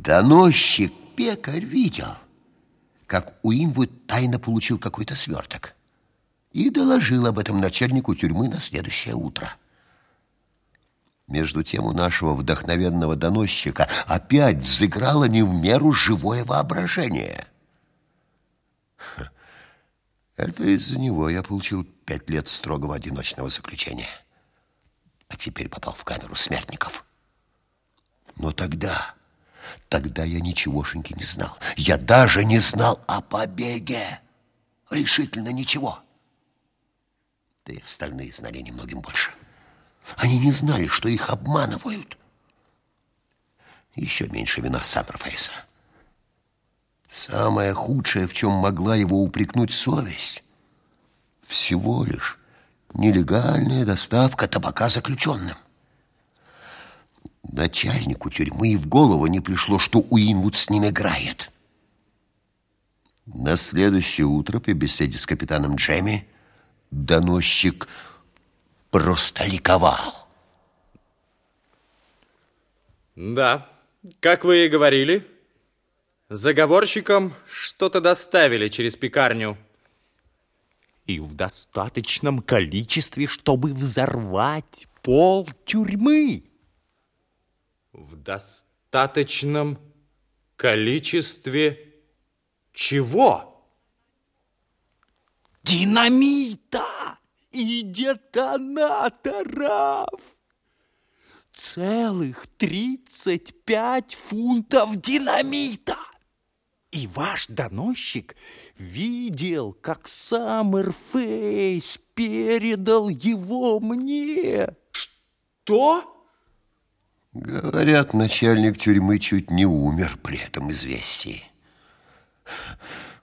Доносчик пекарь видел, как Уинвуд тайно получил какой-то сверток и доложил об этом начальнику тюрьмы на следующее утро. Между тем у нашего вдохновенного доносчика опять взыграло не в меру живое воображение. Это из-за него я получил пять лет строгого одиночного заключения, а теперь попал в камеру смертников. Но тогда, тогда я ничегошеньки не знал. Я даже не знал о побеге. Решительно ничего. Да и остальные знали немногим больше. Они не знали, что их обманывают. Еще меньше вина Саммерфейса. Самое худшее, в чем могла его упрекнуть совесть, всего лишь нелегальная доставка табака заключенным. Начальнику тюрьмы и в голову не пришло, что Уинвуд с ним играет. На следующее утро при беседе с капитаном Джемми доносчик просто ликовал. Да, как вы и говорили, заговорщикам что-то доставили через пекарню. И в достаточном количестве, чтобы взорвать пол тюрьмы. В достаточном количестве чего? Динамита! и детонаторов. Целых 35 фунтов динамита. И ваш доносчик видел, как Саммерфейс передал его мне. Что? Говорят, начальник тюрьмы чуть не умер при этом известии.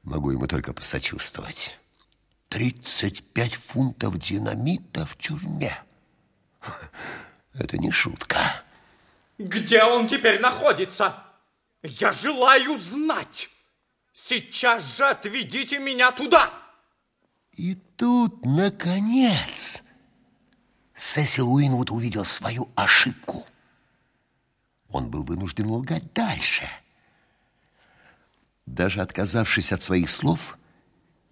Могу ему только посочувствовать. 35 фунтов динамита в тюрьме. Это не шутка. Где он теперь находится? Я желаю знать. Сейчас же отведите меня туда. И тут, наконец, Сесил Уинвуд увидел свою ошибку. Он был вынужден лгать дальше. Даже отказавшись от своих слов,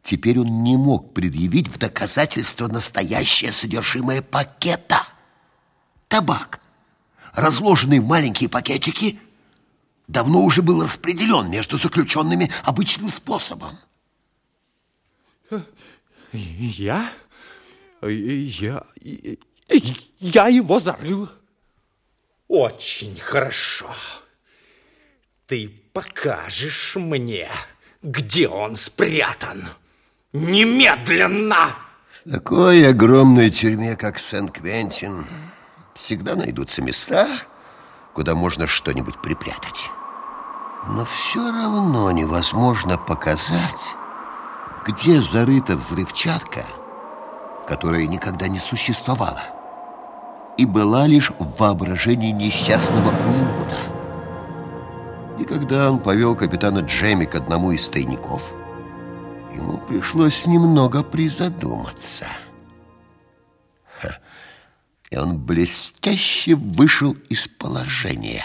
Теперь он не мог предъявить в доказательство настоящее содержимое пакета. Табак, разложенный в маленькие пакетики, давно уже был распределен между заключенными обычным способом. Я? Я... Я его зарыл. Очень хорошо. Ты покажешь мне, где он спрятан. Немедленно! В такой огромной тюрьме, как Сен-Квентин, всегда найдутся места, куда можно что-нибудь припрятать. Но все равно невозможно показать, где зарыта взрывчатка, которая никогда не существовала и была лишь в воображении несчастного Уинвуда. И когда он повел капитана Джемми к одному из тайников – Ему пришлось немного призадуматься. И он блестяще вышел из положения.